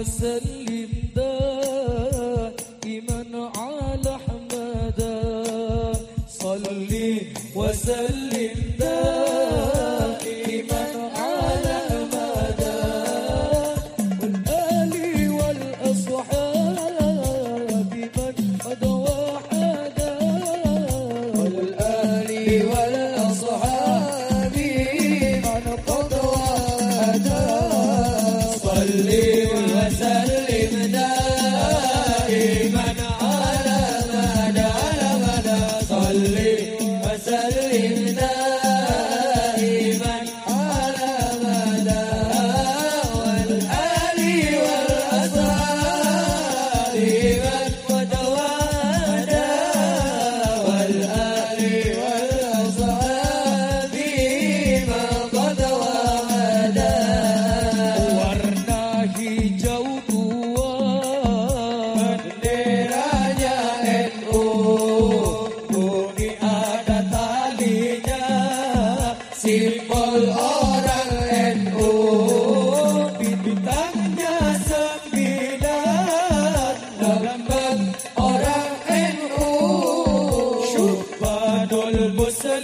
أسلم دائما على حمدا صلي وسلم دائما على والأصحاب قد والأصحاب قد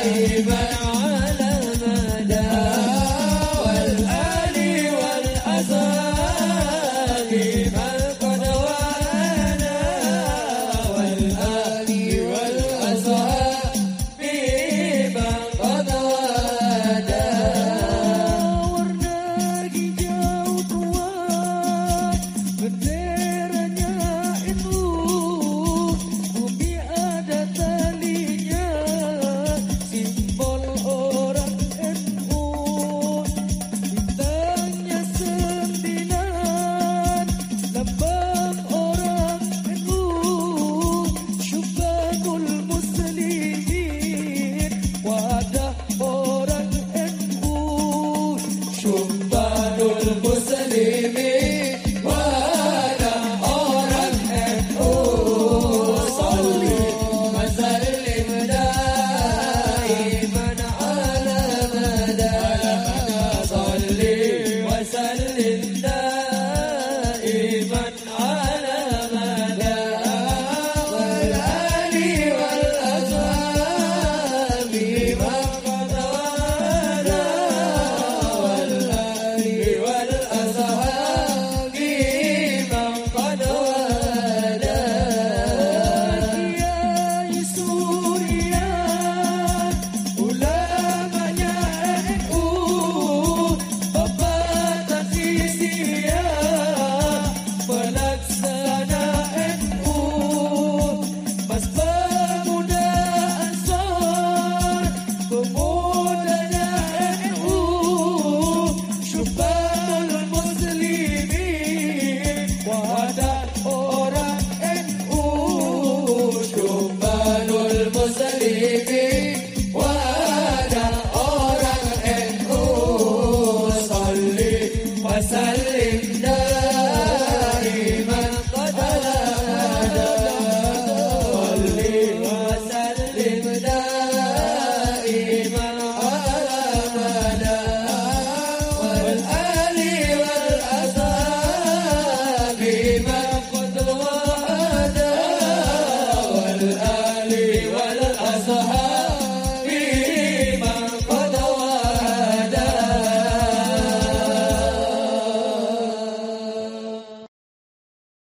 Bye. quatro moça negra.